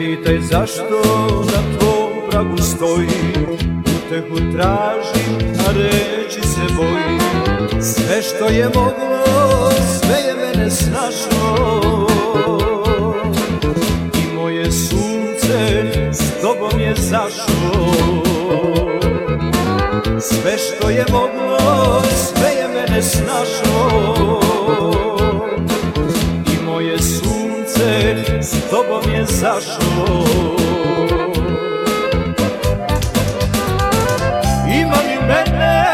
pitaj zašto na tvom pragu stoji. Utehu traži, a reći se boji. Sve što je moglo, sve je mene snašlo. I moje sunce s tobom je zašlo. Sve što je moglo, sve je mene snašlo. I moje sunce s tobom je zašlo. Ima li mene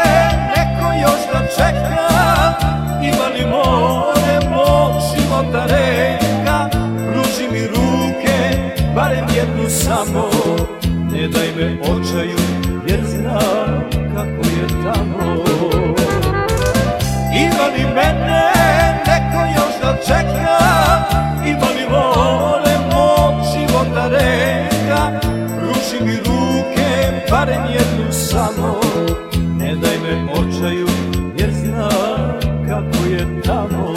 neko još da čeka? Ima li more mog života reka Pruži mi ruke, barem jednu samo. Ne daj me očaju jer znam kako je tamo jednu samo Ne daj me očaju jer znam kako je tamo.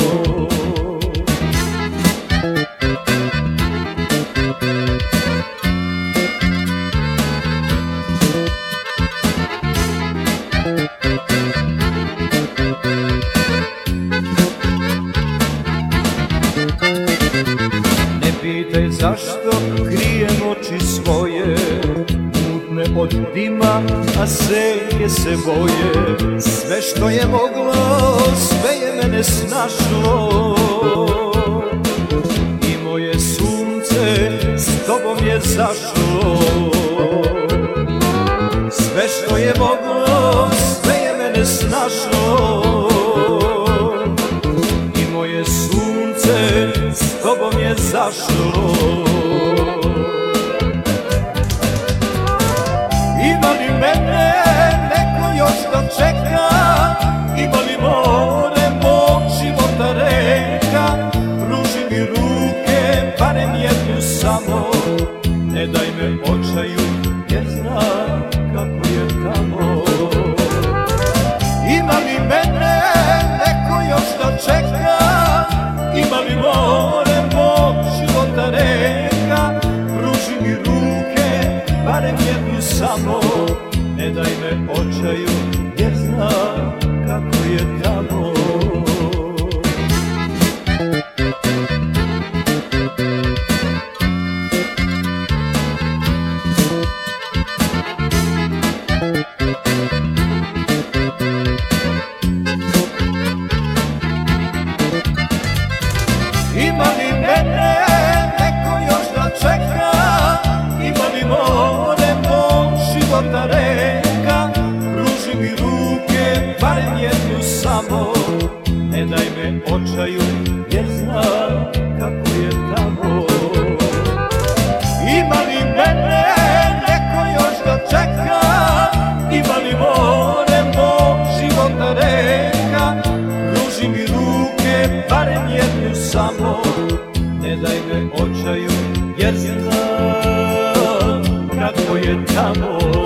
Ne pitaj zašto svoje Mutne od dima, a senke se boje. Sve što je moglo, sve je mene snašlo. I moje sunce s tobom je zašlo. Sve što je moglo, sve je mene snašlo. I moje sunce s tobom je zašlo samo Ne daj me očaju jer znam kako je tamo očaju jer zna kako je tamo. Ima li mene neko još da čeka? Ima li more mog života reka? Ruži mi ruke barem jednu samo. Ne daj me očaju jer zna kako je tamo.